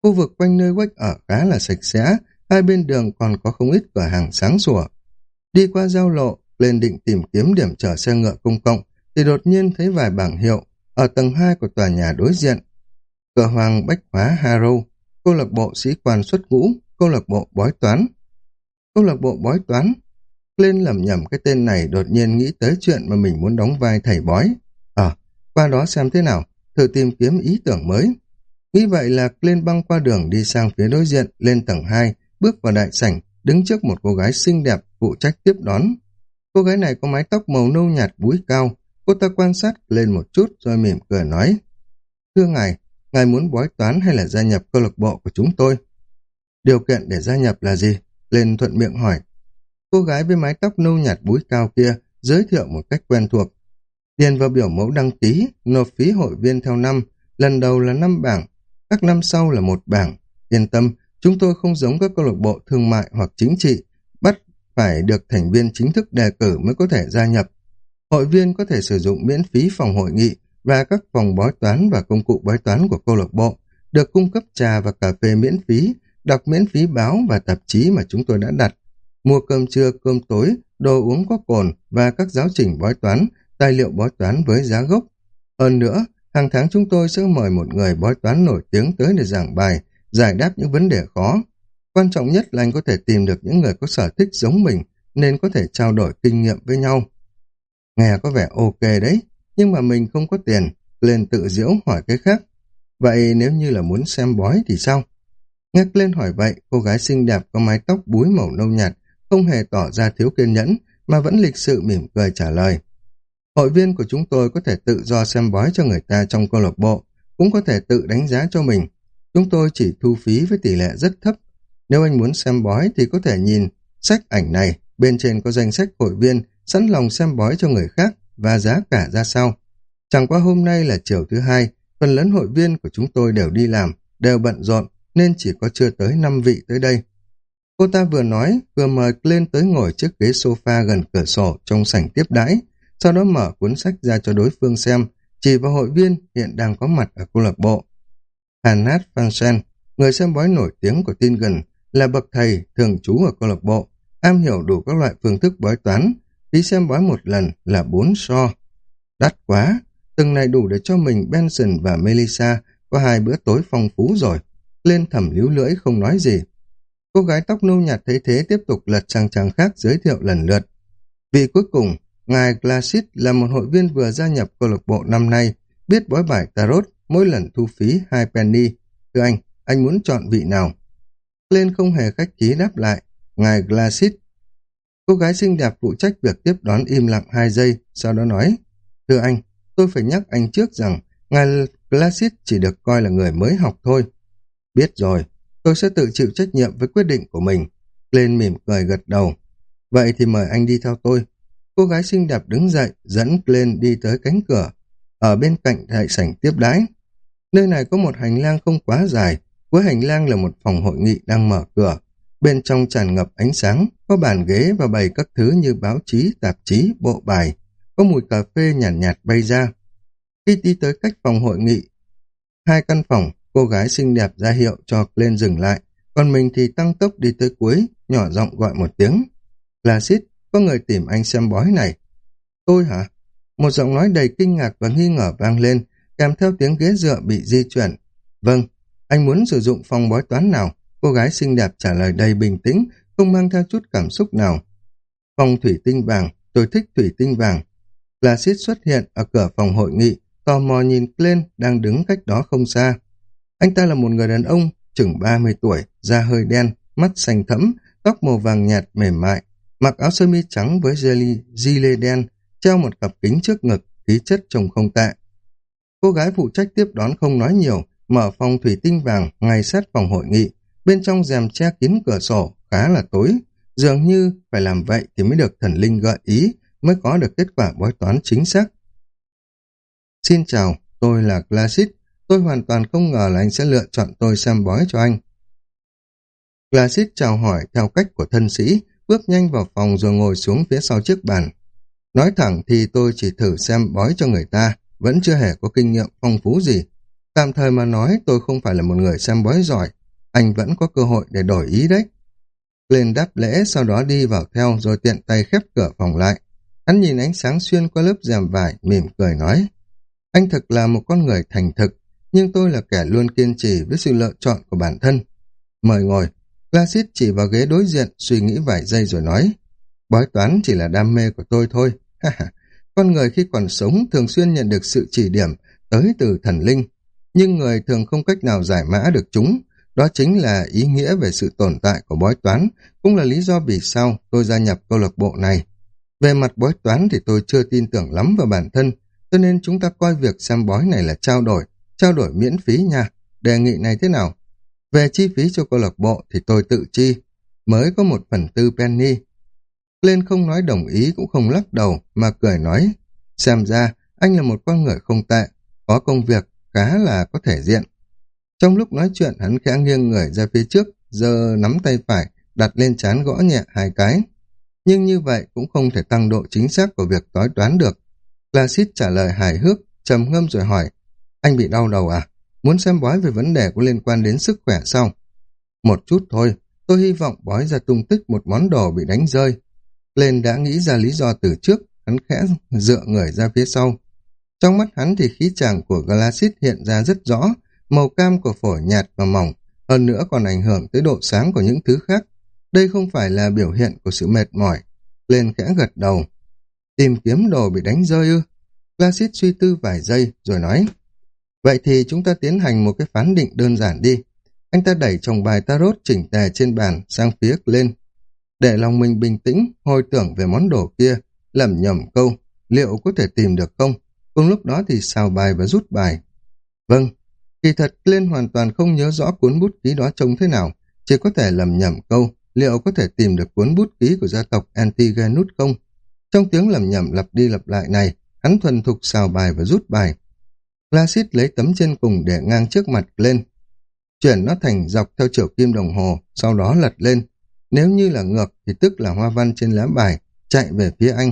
Khu vực quanh nơi quách ở khá là sạch sẽ, hai bên đường còn có không ít cửa hàng sáng sủa. Đi qua giao lộ, lên định tìm kiếm điểm chở xe ngựa công cộng, thì đột nhiên thấy vài bảng hiệu ở tầng 2 của tòa nhà đối diện. Cửa hoàng bách hóa Harrow, câu lạc bộ sĩ quan xuất ngũ, câu lạc bộ bói toán. Câu lạc bộ bói toán, lên lầm nhầm cái tên này đột nhiên nghĩ tới chuyện mà mình muốn đóng vai thầy bói. Ờ, qua đó xem thế nào, thử tìm kiếm ý tưởng mới. Nghĩ vậy là lên băng qua đường đi sang phía đối diện, lên tầng 2, bước vào đại sảnh, đứng trước một cô gái xinh đẹp phụ trách tiếp đón. Cô gái này có mái tóc màu nâu nhạt búi cao, cô ta quan sát lên một chút rồi mỉm cười nói. Thưa ngài, ngài muốn bói toán hay là gia nhập câu lạc bộ của chúng tôi? Điều kiện để gia nhập là gì? Lên thuận miệng hỏi. Cô gái với mái tóc nâu nhạt búi cao kia giới thiệu một cách quen thuộc. Điền vào biểu mẫu đăng ký, nộp phí hội viên theo năm, lần đầu là năm bảng, các năm sau là một bảng. Yên tâm, chúng tôi không giống các câu lạc bộ thương mại hoặc chính trị, bắt phải được thành viên chính thức đề cử mới có thể gia nhập. Hội viên có thể sử dụng miễn phí phòng hội nghị và các phòng bói toán và công cụ bói toán của câu lạc bộ, được cung cấp trà và cà phê miễn phí, đọc miễn phí báo và tạp chí mà chúng tôi đã đặt, mua cơm trưa, cơm tối, đồ uống có cồn và các giáo trình bói toán, tài liệu bói toán với giá gốc. Hơn nữa, hàng tháng chúng tôi sẽ mời một người bói toán nổi tiếng tới để giảng bài, giải đáp những vấn đề khó. Quan trọng nhất là anh có thể tìm được những người có sở thích giống mình, nên có thể trao đổi kinh nghiệm với nhau. Nghe có vẻ ok đấy, nhưng mà mình không có tiền, lên tự diễu hỏi cái khác. Vậy nếu như là muốn xem bói thì sao? Nghe lên hỏi vậy, cô gái xinh đẹp có mái tóc búi màu nâu nhạt, không hề tỏ ra thiếu kiên nhẫn, mà vẫn lịch sự mỉm cười trả lời. Hội viên của chúng tôi có thể tự do xem bói cho người ta trong câu lạc bộ, cũng có thể tự đánh giá cho mình. Chúng tôi chỉ thu phí với tỷ lệ rất thấp. Nếu anh muốn xem bói thì có thể nhìn sách ảnh này, bên trên có danh sách hội viên sẵn lòng xem bói cho người khác và giá cả ra sao. Chẳng qua hôm nay là chiều thứ hai, phần lớn hội viên của chúng tôi đều đi làm, đều bận rộn, nên chỉ có chưa tới 5 vị tới đây. Cô ta vừa nói, vừa mời lên tới ngồi trước ghế sofa gần cửa sổ trong sảnh tiếp đãi, sau đó mở cuốn sách ra cho đối phương xem, chỉ vào hội viên hiện đang có mặt ở câu lạc bộ. Hanat Fansen, người xem bói nổi tiếng của tin gần, là bậc thầy thường trú ở câu lạc bộ, am hiểu đủ các loại phương thức bói toán, phí xem bói một lần là bốn so. Đắt quá, từng này đủ để cho mình Benson và Melissa có hai bữa tối phong phú rồi. Lên thẩm líu lưỡi không nói gì. Cô gái tóc nâu nhạt thấy thế tiếp tục lật sang trang khác giới thiệu lần lượt. Vì cuối cùng, ngài Glasit là một hội viên vừa gia nhập câu lạc bộ năm nay, biết bói bài tarot, mỗi lần thu phí hai penny. Thưa anh, anh muốn chọn vị nào? Lên không hề khách khí đáp lại, ngài Glasit. Cô gái xinh đẹp phụ trách việc tiếp đón im lặng hai giây, sau đó nói, Thưa anh, tôi phải nhắc anh trước rằng ngài Glacis chỉ được coi là người mới học thôi. Biết rồi, tôi sẽ tự chịu trách nhiệm với quyết định của mình. Lên mỉm cười gật đầu. Vậy thì mời anh đi theo tôi. Cô gái xinh đẹp đứng dậy, dẫn lên đi tới cánh cửa. Ở bên cạnh đại sảnh tiếp đái. Nơi này có một hành lang không quá dài. Cuối hành lang là một phòng hội nghị đang mở cửa. Bên trong tràn ngập ánh sáng, có bàn ghế và bày các thứ như báo chí, tạp chí, bộ bài. Có mùi cà phê nhàn nhạt, nhạt bay ra. Khi đi tới cách phòng hội nghị, hai căn phòng, cô gái xinh đẹp ra hiệu cho lên dừng lại, còn mình thì tăng tốc đi tới cuối, nhỏ giọng gọi một tiếng. Là xít, có người tìm anh xem bói này. Tôi hả? Một giọng nói đầy kinh ngạc và nghi ngờ vang lên, kèm theo tiếng ghế dựa bị di chuyển. Vâng, anh muốn sử dụng phòng bói toán nào? Cô gái xinh đẹp trả lời đầy bình tĩnh, không mang theo chút cảm xúc nào. Phòng thủy tinh vàng, tôi thích thủy tinh vàng. Placid xuất hiện ở cửa phòng hội nghị, tò mò nhìn lên đang đứng cách đó không xa. Anh ta là một người đàn ông, chừng 30 tuổi, da hơi đen, mắt xanh thẫm, tóc màu vàng nhạt mềm mại, mặc áo sơ mi trắng với jelly, lê đen, treo một cặp kính trước ngực, khí chất trông không tệ. Cô gái phụ trách tiếp đón không nói nhiều, mở phòng thủy tinh vàng ngay sát phòng hội nghị, bên trong rèm che kín cửa sổ, khá là tối, dường như phải làm vậy thì mới được thần linh gợi ý, mới có được kết quả bói toán chính xác. Xin chào, tôi là Glasit. Tôi hoàn toàn không ngờ là anh sẽ lựa chọn tôi xem bói cho anh. Glasit chào hỏi theo cách của thân sĩ, bước nhanh vào phòng rồi ngồi xuống phía sau chiếc bàn. Nói thẳng thì tôi chỉ thử xem bói cho người ta, vẫn chưa hề có kinh nghiệm phong phú gì. Tạm thời mà nói tôi không phải là một người xem bói giỏi, anh vẫn có cơ hội để đổi ý đấy. Lên đáp lễ sau đó đi vào theo rồi tiện tay khép cửa phòng lại. Hắn nhìn ánh sáng xuyên qua lớp rèm vải, mỉm cười nói. Anh thực là một con người thành thực, nhưng tôi là kẻ luôn kiên trì với sự lựa chọn của bản thân. Mời ngồi. Placid chỉ vào ghế đối diện, suy nghĩ vài giây rồi nói. Bói toán chỉ là đam mê của tôi thôi. con người khi còn sống thường xuyên nhận được sự chỉ điểm tới từ thần linh, nhưng người thường không cách nào giải mã được chúng. Đó chính là ý nghĩa về sự tồn tại của bói toán, cũng là lý do vì sao tôi gia nhập câu lạc bộ này. Về mặt bói toán thì tôi chưa tin tưởng lắm vào bản thân, cho nên chúng ta coi việc xem bói này là trao đổi, trao đổi miễn phí nha. Đề nghị này thế nào? Về chi phí cho câu lạc bộ thì tôi tự chi, mới có một phần tư penny. Lên không nói đồng ý cũng không lắc đầu mà cười nói, xem ra anh là một con người không tệ, có công việc khá là có thể diện. Trong lúc nói chuyện hắn khẽ nghiêng người ra phía trước, giờ nắm tay phải, đặt lên chán gõ nhẹ hai cái nhưng như vậy cũng không thể tăng độ chính xác của việc tối toán được. Placid trả lời hài hước, trầm ngâm rồi hỏi, anh bị đau đầu à? Muốn xem bói về vấn đề có liên quan đến sức khỏe sao? Một chút thôi, tôi hy vọng bói ra tung tích một món đồ bị đánh rơi. Lên đã nghĩ ra lý do từ trước, hắn khẽ dựa người ra phía sau. Trong mắt hắn thì khí chàng của Glacis hiện ra rất rõ, màu cam của phổi nhạt và mỏng, hơn nữa còn ảnh hưởng tới độ sáng của những thứ khác. Đây không phải là biểu hiện của sự mệt mỏi. Lên khẽ gật đầu. Tìm kiếm đồ bị đánh rơi ư? Placid suy tư vài giây rồi nói. Vậy thì chúng ta tiến hành một cái phán định đơn giản đi. Anh ta đẩy chồng bài tarot chỉnh tề trên bàn sang phía lên. Để lòng mình bình tĩnh, hồi tưởng về món đồ kia, lẩm nhẩm câu, liệu có thể tìm được không? Cùng lúc đó thì xào bài và rút bài. Vâng, kỳ thật Liên hoàn toàn không nhớ rõ cuốn bút ký đó trông thế nào, chỉ có thể lầm nhầm câu, liệu có thể tìm được cuốn bút ký của gia tộc Antigenus không? Trong tiếng lầm nhầm lặp đi lặp lại này, hắn thuần thục xào bài và rút bài. Glacis lấy tấm trên cùng để ngang trước mặt lên. Chuyển nó thành dọc theo chiều kim đồng hồ, sau đó lật lên. Nếu như là ngược thì tức là hoa văn trên lá bài, chạy về phía anh.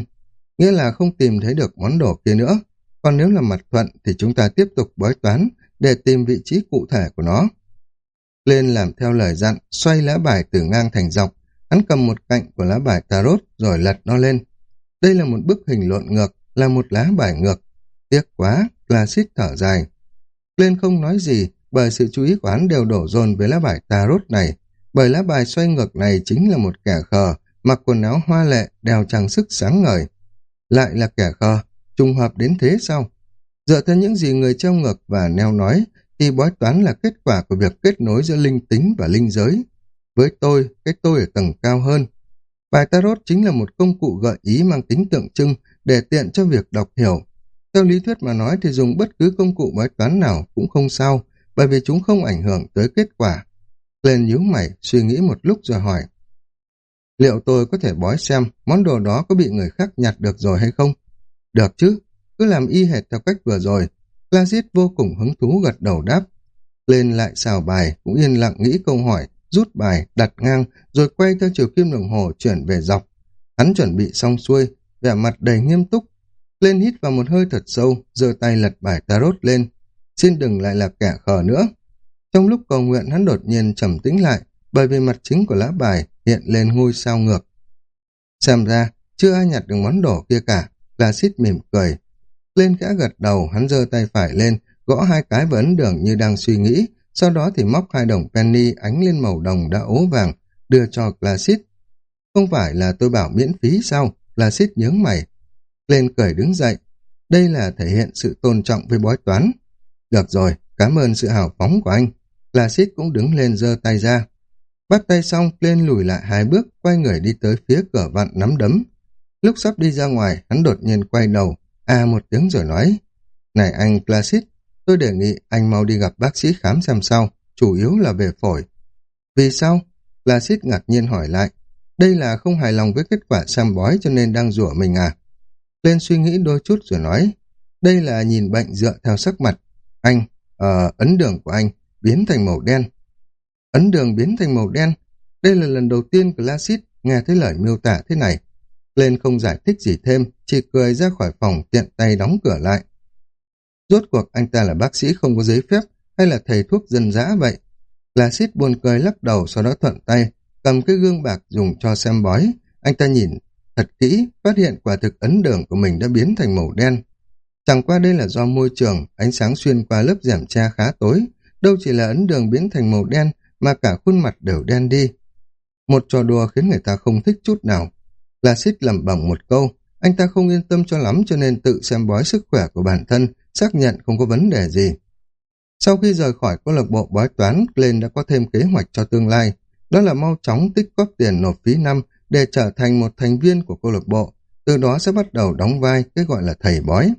Nghĩa là không tìm thấy được món đồ kia nữa. Còn nếu là mặt thuận thì chúng ta tiếp tục bói toán để tìm vị trí cụ thể của nó. Lên làm theo lời dặn, xoay lá bài từ ngang thành dọc. Hắn cầm một cạnh của lá bài tarot rồi lật nó lên. Đây là một bức hình lộn ngược, là một lá bài ngược. Tiếc quá, là xít thở dài. Lên không nói gì, bởi sự chú ý của hắn đều đổ dồn với lá bài tarot này. Bởi lá bài xoay ngược này chính là một kẻ khờ, mặc quần áo hoa lệ, đeo trang sức sáng ngời. Lại là kẻ khờ, trùng hợp đến thế sao? Dựa theo những gì người treo ngược và neo nói, thì bói toán là kết quả của việc kết nối giữa linh tính và linh giới. Với tôi, cái tôi ở tầng cao hơn. Bài tarot chính là một công cụ gợi ý mang tính tượng trưng để tiện cho việc đọc hiểu. Theo lý thuyết mà nói thì dùng bất cứ công cụ bói toán nào cũng không sao, bởi vì chúng không ảnh hưởng tới kết quả. Lên nhíu mày, suy nghĩ một lúc rồi hỏi. Liệu tôi có thể bói xem món đồ đó có bị người khác nhặt được rồi hay không? Được chứ, cứ làm y hệt theo cách vừa rồi. Clasit vô cùng hứng thú gật đầu đáp. Lên lại xào bài, cũng yên lặng nghĩ câu hỏi, rút bài, đặt ngang, rồi quay theo chiều kim đồng hồ chuyển về dọc. Hắn chuẩn bị xong xuôi, vẻ mặt đầy nghiêm túc. Lên hít vào một hơi thật sâu, giơ tay lật bài tarot lên. Xin đừng lại là kẻ khờ nữa. Trong lúc cầu nguyện hắn đột nhiên trầm tĩnh lại, bởi vì mặt chính của lá bài hiện lên ngôi sao ngược. Xem ra, chưa ai nhặt được món đồ kia cả, là xít mỉm cười. Lên gã gật đầu, hắn giơ tay phải lên, gõ hai cái vào ấn đường như đang suy nghĩ, sau đó thì móc hai đồng penny ánh lên màu đồng đã ố vàng, đưa cho Clasit. Không phải là tôi bảo miễn phí sao? Clasit nhớ mày. Lên cười đứng dậy. Đây là thể hiện sự tôn trọng với bói toán. Được rồi, cảm ơn sự hào phóng của anh. Clasit cũng đứng lên giơ tay ra. Bắt tay xong, lên lùi lại hai bước, quay người đi tới phía cửa vặn nắm đấm. Lúc sắp đi ra ngoài, hắn đột nhiên quay đầu, à một tiếng rồi nói. Này anh Clasit, tôi đề nghị anh mau đi gặp bác sĩ khám xem sao, chủ yếu là về phổi. Vì sao? Clasit ngạc nhiên hỏi lại. Đây là không hài lòng với kết quả xem bói cho nên đang rủa mình à? Lên suy nghĩ đôi chút rồi nói. Đây là nhìn bệnh dựa theo sắc mặt. Anh, ờ, ấn đường của anh biến thành màu đen. Ấn đường biến thành màu đen. Đây là lần đầu tiên Clasit nghe thấy lời miêu tả thế này. Lên không giải thích gì thêm, chỉ cười ra khỏi phòng tiện tay đóng cửa lại. Rốt cuộc anh ta là bác sĩ không có giấy phép hay là thầy thuốc dân dã vậy? Clasit buồn cười lắc đầu sau đó thuận tay, cầm cái gương bạc dùng cho xem bói. Anh ta nhìn thật kỹ, phát hiện quả thực ấn đường của mình đã biến thành màu đen. Chẳng qua đây là do môi trường, ánh sáng xuyên qua lớp giảm tra khá tối, đâu chỉ là ấn đường biến thành màu đen mà cả khuôn mặt đều đen đi. Một trò đùa khiến người ta không thích chút nào. La Xích lẩm bẩm một câu, anh ta không yên tâm cho lắm cho nên tự xem bói sức khỏe của bản thân, xác nhận không có vấn đề gì. Sau khi rời khỏi câu lạc bộ bói toán, Glenn đã có thêm kế hoạch cho tương lai, đó là mau chóng tích góp tiền nộp phí năm để trở thành một thành viên của câu lạc bộ, từ đó sẽ bắt đầu đóng vai cái gọi là thầy bói.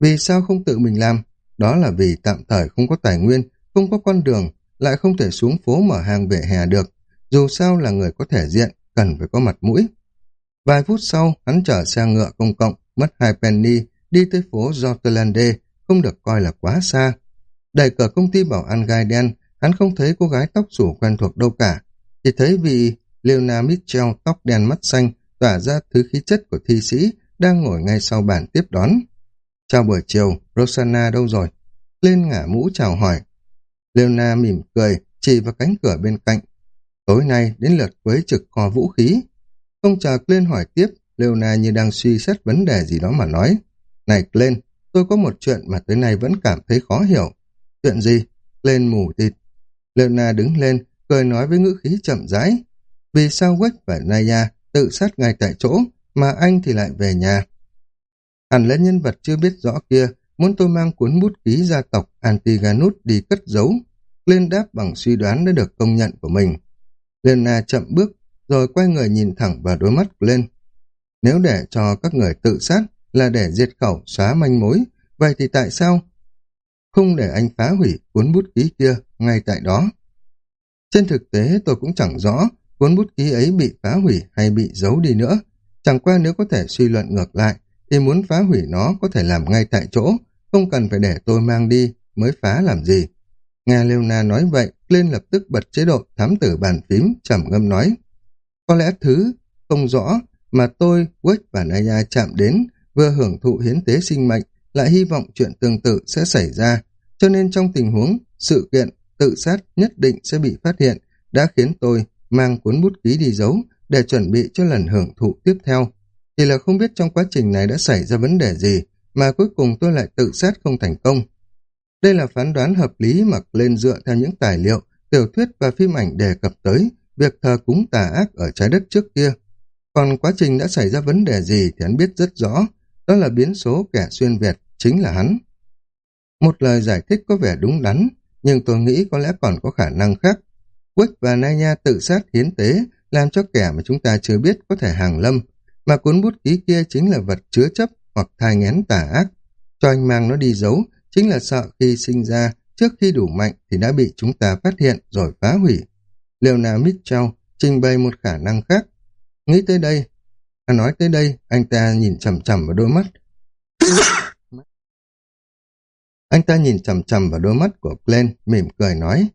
Vì sao không tự mình làm? Đó là vì tạm thời không có tài nguyên, không có con đường, lại không thể xuống phố mở hàng vỉa hè được. Dù sao là người có thể diện, cần phải có mặt mũi. Vài phút sau, hắn chở xe ngựa công cộng, mất hai penny, đi tới phố Jotlande, không được coi là quá xa. Đẩy cửa công ty bảo an gai đen, hắn không thấy cô gái tóc rủ quen thuộc đâu cả. Chỉ thấy vị Leona Mitchell tóc đen mắt xanh tỏa ra thứ khí chất của thi sĩ đang ngồi ngay sau bàn tiếp đón. Chào buổi chiều, Rosanna đâu rồi? Lên ngả mũ chào hỏi. Leona mỉm cười, chỉ vào cánh cửa bên cạnh. Tối nay đến lượt quấy trực kho vũ khí. Không chờ Glenn hỏi tiếp, Leona như đang suy xét vấn đề gì đó mà nói. Này Glenn, tôi có một chuyện mà tới nay vẫn cảm thấy khó hiểu. Chuyện gì? Glenn mù tịt. Leona đứng lên, cười nói với ngữ khí chậm rãi. Vì sao West và Naya tự sát ngay tại chỗ, mà anh thì lại về nhà? Hẳn là nhân vật chưa biết rõ kia, muốn tôi mang cuốn bút ký gia tộc Antiganus đi cất giấu. Lên đáp bằng suy đoán đã được công nhận của mình. Lena chậm bước, rồi quay người nhìn thẳng vào đôi mắt lên. Nếu để cho các người tự sát là để diệt khẩu xóa manh mối, vậy thì tại sao không để anh phá hủy cuốn bút ký kia ngay tại đó? Trên thực tế tôi cũng chẳng rõ cuốn bút ký ấy bị phá hủy hay bị giấu đi nữa. Chẳng qua nếu có thể suy luận ngược lại, thì muốn phá hủy nó có thể làm ngay tại chỗ, không cần phải để tôi mang đi, mới phá làm gì. Nghe Leona nói vậy, lên lập tức bật chế độ thám tử bàn phím, trầm ngâm nói. Có lẽ thứ không rõ mà tôi, wick và Naya chạm đến, vừa hưởng thụ hiến tế sinh mệnh, lại hy vọng chuyện tương tự sẽ xảy ra, cho nên trong tình huống sự kiện tự sát nhất định sẽ bị phát hiện, đã khiến tôi mang cuốn bút ký đi giấu để chuẩn bị cho lần hưởng thụ tiếp theo. Chỉ là không biết trong quá trình này đã xảy ra vấn đề gì, mà cuối cùng tôi lại tự sát không thành công. Đây là phán đoán hợp lý mà lên dựa theo những tài liệu, tiểu thuyết và phim ảnh đề cập tới việc thờ cúng tà ác ở trái đất trước kia. Còn quá trình đã xảy ra vấn đề gì thì hắn biết rất rõ, đó là biến số kẻ xuyên Việt, chính là hắn. Một lời giải thích có vẻ đúng đắn, nhưng tôi nghĩ có lẽ còn có khả năng khác. Quách và Naya tự sát hiến tế, làm cho kẻ mà chúng ta chưa biết có thể hàng lâm, mà cuốn bút ký kia chính là vật chứa chấp hoặc thai ngén tà ác. Cho anh mang nó đi giấu, chính là sợ khi sinh ra, trước khi đủ mạnh thì đã bị chúng ta phát hiện rồi phá hủy. Leona Mitchell trình bày một khả năng khác. Nghĩ tới đây, à nói tới đây, anh ta nhìn chầm chầm vào đôi mắt. anh ta nhìn chầm chầm vào đôi mắt của Glenn, mỉm cười nói.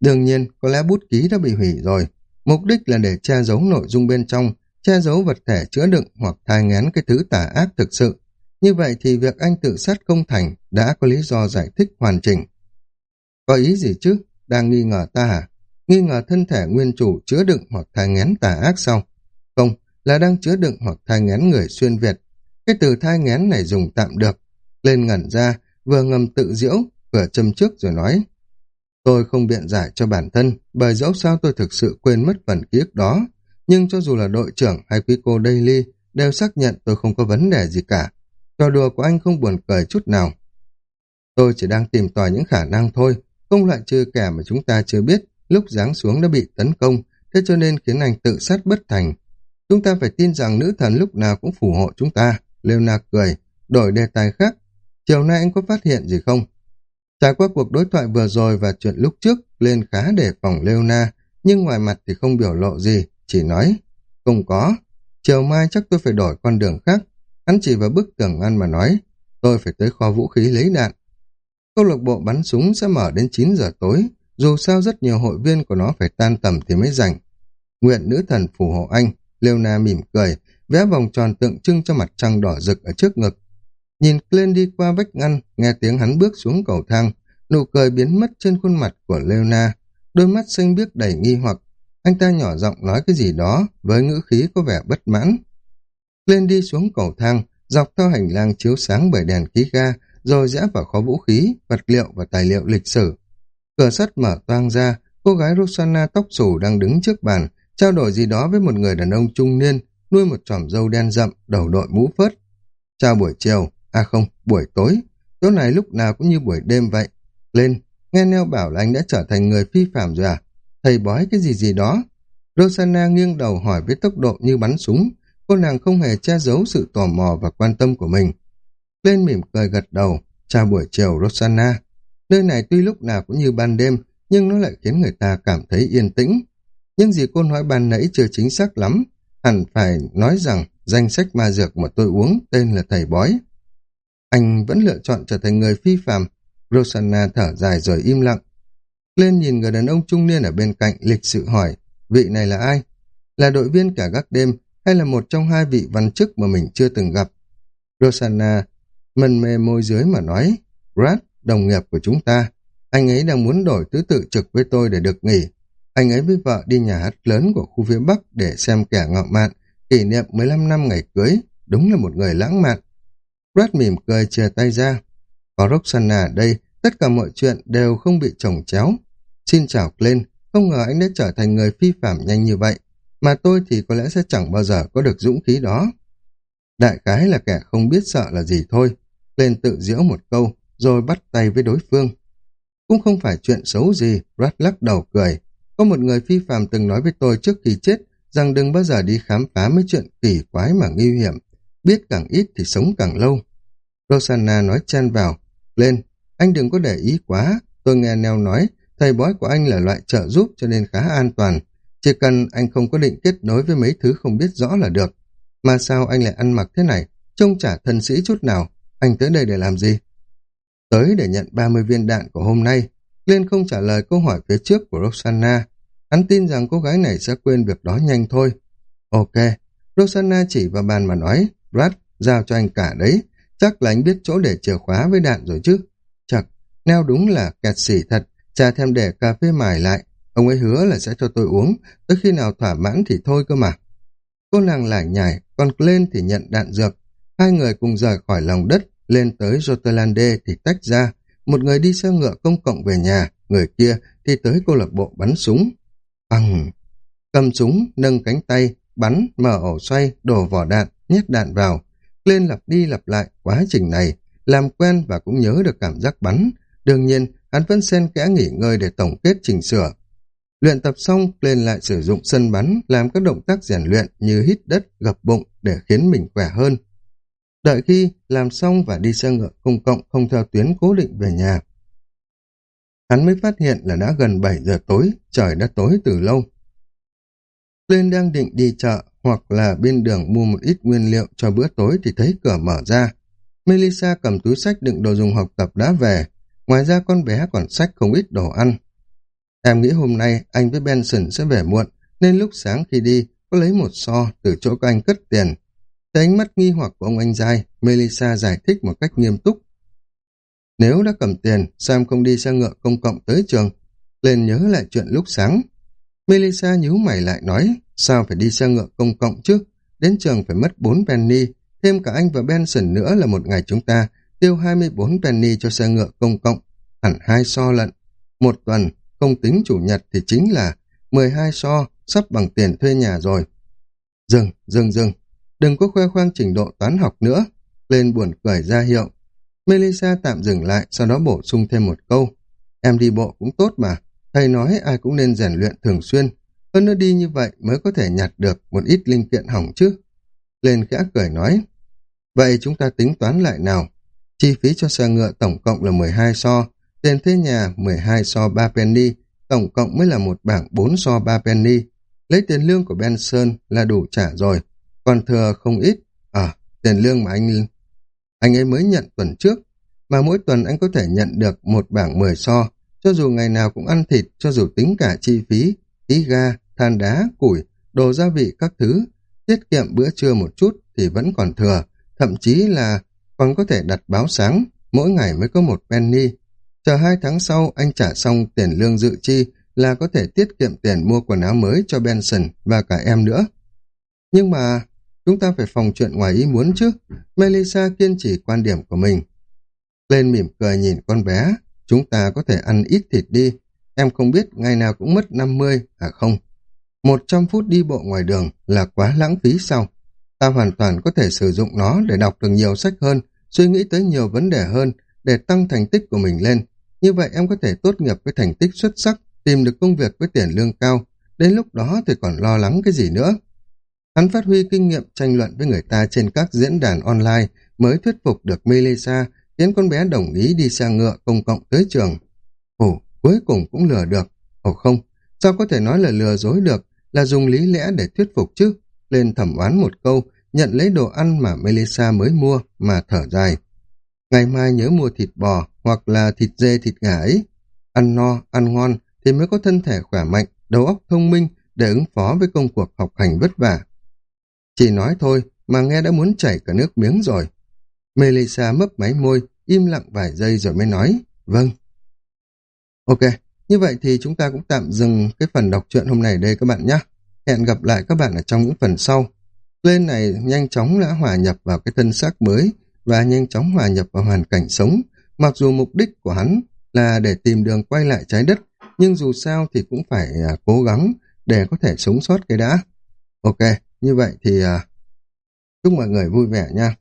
Đương nhiên, có lẽ bút ký đã bị hủy rồi. Mục đích là để che giấu nội dung bên trong, che giấu vật thể chữa đựng hoặc thai ngán cái thứ tà ác thực sự. Như vậy thì việc anh tự sát không thành đã có lý do giải thích hoàn chỉnh. Có ý gì chứ? Đang nghi ngờ ta hả? Nghi ngờ thân thể nguyên chủ chứa đựng hoặc thai ngén tà ác sao? Không, là đang chứa đựng hoặc thai ngén người xuyên Việt. Cái từ thai ngén này dùng tạm được. Lên ngẩn ra, vừa ngầm tự diễu, vừa châm trước rồi nói. Tôi không biện giải cho bản thân, bởi dẫu sao tôi thực sự quên mất phần ký ức đó. Nhưng cho dù là đội trưởng hay quý cô Daily đều xác nhận tôi không có vấn đề gì cả. Trò đùa của anh không buồn cười chút nào. Tôi chỉ đang tìm tòi những khả năng thôi, không loại trừ kẻ mà chúng ta chưa biết, lúc giáng xuống đã bị tấn công, thế cho nên khiến anh tự sát bất thành. Chúng ta phải tin rằng nữ thần lúc nào cũng phù hộ chúng ta. Leona cười, đổi đề tài khác. Chiều nay anh có phát hiện gì không? Trải qua cuộc đối thoại vừa rồi và chuyện lúc trước, lên khá đề phòng Leona, nhưng ngoài mặt thì không biểu lộ gì, chỉ nói, không có. Chiều mai chắc tôi phải đổi con đường khác. Hắn chỉ vào bức tường ngăn mà nói, tôi phải tới kho vũ khí lấy đạn. Câu lạc bộ bắn súng sẽ mở đến 9 giờ tối, dù sao rất nhiều hội viên của nó phải tan tầm thì mới rảnh. Nguyện nữ thần phù hộ anh, Leona mỉm cười, vẽ vòng tròn tượng trưng cho mặt trăng đỏ rực ở trước ngực. Nhìn Glenn đi qua vách ngăn, nghe tiếng hắn bước xuống cầu thang, nụ cười biến mất trên khuôn mặt của Leona, đôi mắt xanh biếc đầy nghi hoặc. Anh ta nhỏ giọng nói cái gì đó với ngữ khí có vẻ bất mãn. Glenn đi xuống cầu thang, dọc theo hành lang chiếu sáng bởi đèn khí ga, rồi rẽ vào kho vũ khí, vật liệu và tài liệu lịch sử. Cửa sắt mở toang ra, cô gái Rosanna tóc xù đang đứng trước bàn, trao đổi gì đó với một người đàn ông trung niên, nuôi một tròm râu đen rậm, đầu đội mũ phớt. Chào buổi chiều, à không, buổi tối, chỗ này lúc nào cũng như buổi đêm vậy. Lên, nghe neo bảo là anh đã trở thành người phi phạm rồi à? Thầy bói cái gì gì đó? Rosanna nghiêng đầu hỏi với tốc độ như bắn súng, cô nàng không hề che giấu sự tò mò và quan tâm của mình. Lên mỉm cười gật đầu, chào buổi chiều Rosanna. Nơi này tuy lúc nào cũng như ban đêm, nhưng nó lại khiến người ta cảm thấy yên tĩnh. Nhưng gì cô nói ban nãy chưa chính xác lắm, hẳn phải nói rằng danh sách ma dược mà tôi uống tên là thầy bói. Anh vẫn lựa chọn trở thành người phi phàm. Rosanna thở dài rồi im lặng. Lên nhìn người đàn ông trung niên ở bên cạnh lịch sự hỏi, vị này là ai? Là đội viên cả gác đêm hay là một trong hai vị văn chức mà mình chưa từng gặp? Rosanna mân mê môi dưới mà nói, Brad, đồng nghiệp của chúng ta, anh ấy đang muốn đổi thứ tự trực với tôi để được nghỉ. Anh ấy với vợ đi nhà hát lớn của khu phía Bắc để xem kẻ ngọ mạn, kỷ niệm 15 năm ngày cưới, đúng là một người lãng mạn. Brad mỉm cười chia tay ra. Có Roxana ở đây, tất cả mọi chuyện đều không bị trồng chéo. Xin chào Glenn, không ngờ anh đã trở thành người phi phạm nhanh như vậy, mà tôi thì có lẽ sẽ chẳng bao giờ có được dũng khí đó. Đại cái là kẻ không biết sợ là gì thôi. Lên tự diễu một câu, rồi bắt tay với đối phương. Cũng không phải chuyện xấu gì, Brad lắc đầu cười. Có một người phi phạm từng nói với tôi trước khi chết rằng đừng bao giờ đi khám phá mấy chuyện kỳ quái mà nguy hiểm. Biết càng ít thì sống càng lâu. Rosanna nói chen vào. Lên, anh đừng có để ý quá. Tôi nghe Neo nói, thầy bói của anh là loại trợ giúp cho nên khá an toàn. Chỉ cần anh không có định kết nối với mấy thứ không biết rõ là được. Mà sao anh lại ăn mặc thế này? Trông chả thân sĩ chút nào. Anh tới đây để làm gì? Tới để nhận 30 viên đạn của hôm nay. Liên không trả lời câu hỏi phía trước của Rosanna. Hắn tin rằng cô gái này sẽ quên việc đó nhanh thôi. Ok. Rosanna chỉ vào bàn mà nói. Brad, giao cho anh cả đấy. Chắc là anh biết chỗ để chìa khóa với đạn rồi chứ. Chật, neo đúng là kẹt xỉ thật. Cha thêm để cà phê mài lại. Ông ấy hứa là sẽ cho tôi uống. Tới khi nào thỏa mãn thì thôi cơ mà. Cô nàng lải nhải, còn lên thì nhận đạn dược. Hai người cùng rời khỏi lòng đất, lên tới Jotelande thì tách ra. Một người đi xe ngựa công cộng về nhà, người kia thì tới câu lạc bộ bắn súng. Bằng! Cầm súng, nâng cánh tay, bắn, mở ổ xoay, đổ vỏ đạn, nhét đạn vào. Lên lặp đi lặp lại quá trình này, làm quen và cũng nhớ được cảm giác bắn. Đương nhiên, hắn vẫn xen kẽ nghỉ ngơi để tổng kết chỉnh sửa. Luyện tập xong, lên lại sử dụng sân bắn, làm các động tác rèn luyện như hít đất, gập bụng để khiến mình khỏe hơn. Đợi khi làm xong và đi xe ngựa công cộng không theo tuyến cố định về nhà. Hắn mới phát hiện là đã gần 7 giờ tối, trời đã tối từ lâu. Lên đang định đi chợ hoặc là bên đường mua một ít nguyên liệu cho bữa tối thì thấy cửa mở ra. Melissa cầm túi sách đựng đồ dùng học tập đã về, ngoài ra con bé còn sách không ít đồ ăn. Em nghĩ hôm nay anh với Benson sẽ về muộn, nên lúc sáng khi đi, có lấy một so từ chỗ các anh cất tiền. Thấy ánh mắt nghi hoặc của ông anh dai, Melissa giải thích một cách nghiêm túc. Nếu đã cầm tiền, sao em không đi xe ngựa công cộng tới trường? Lên nhớ lại chuyện lúc sáng. Melissa nhíu mày lại nói, sao phải đi xe ngựa công cộng chứ? Đến trường phải mất 4 penny, thêm cả anh và Benson nữa là một ngày chúng ta tiêu 24 penny cho xe ngựa công cộng, hẳn hai so lận. Một tuần, không tính chủ nhật thì chính là 12 so, sắp bằng tiền thuê nhà rồi. Dừng, dừng, dừng, đừng có khoe khoang trình độ toán học nữa. Lên buồn cười ra hiệu. Melissa tạm dừng lại, sau đó bổ sung thêm một câu. Em đi bộ cũng tốt mà, thầy nói ai cũng nên rèn luyện thường xuyên. Hơn nữa đi như vậy mới có thể nhặt được một ít linh kiện hỏng chứ. Lên khẽ cười nói. Vậy chúng ta tính toán lại nào. Chi phí cho xe ngựa tổng cộng là 12 so, Tiền thuê nhà 12 so 3 penny, tổng cộng mới là một bảng 4 so 3 penny. Lấy tiền lương của Benson là đủ trả rồi, còn thừa không ít. À, tiền lương mà anh anh ấy mới nhận tuần trước, mà mỗi tuần anh có thể nhận được một bảng 10 so, cho dù ngày nào cũng ăn thịt, cho dù tính cả chi phí, khí ga, than đá, củi, đồ gia vị các thứ, tiết kiệm bữa trưa một chút thì vẫn còn thừa, thậm chí là còn có thể đặt báo sáng, mỗi ngày mới có một penny. Chờ hai tháng sau anh trả xong tiền lương dự chi là có thể tiết kiệm tiền mua quần áo mới cho Benson và cả em nữa. Nhưng mà chúng ta phải phòng chuyện ngoài ý muốn chứ. Melissa kiên trì quan điểm của mình. Lên mỉm cười nhìn con bé. Chúng ta có thể ăn ít thịt đi. Em không biết ngày nào cũng mất 50, à không. Một trăm phút đi bộ ngoài đường là quá lãng phí sao? Ta hoàn toàn có thể sử dụng nó để đọc được nhiều sách hơn, suy nghĩ tới nhiều vấn đề hơn, để tăng thành tích của mình lên. Như vậy em có thể tốt nghiệp với thành tích xuất sắc, tìm được công việc với tiền lương cao. Đến lúc đó thì còn lo lắng cái gì nữa. Hắn phát huy kinh nghiệm tranh luận với người ta trên các diễn đàn online mới thuyết phục được Melissa khiến con bé đồng ý đi xe ngựa công cộng tới trường. Ồ, cuối cùng cũng lừa được. Ồ không, sao có thể nói là lừa dối được, là dùng lý lẽ để thuyết phục chứ? Lên thẩm oán một câu, nhận lấy đồ ăn mà Melissa mới mua mà thở dài. Ngày mai nhớ mua thịt bò hoặc là thịt dê thịt gà ấy. Ăn no, ăn ngon thì mới có thân thể khỏe mạnh, đầu óc thông minh để ứng phó với công cuộc học hành vất vả. Chỉ nói thôi mà nghe đã muốn chảy cả nước miếng rồi. Melissa mấp máy môi, im lặng vài giây rồi mới nói, vâng. Ok, như vậy thì chúng ta cũng tạm dừng cái phần đọc truyện hôm nay đây các bạn nhé. Hẹn gặp lại các bạn ở trong những phần sau. Lên này nhanh chóng đã hòa nhập vào cái thân xác mới, và nhanh chóng hòa nhập vào hoàn cảnh sống. Mặc dù mục đích của hắn là để tìm đường quay lại trái đất, nhưng dù sao thì cũng phải à, cố gắng để có thể sống sót cái đã. Ok, như vậy thì à, chúc mọi người vui vẻ nha.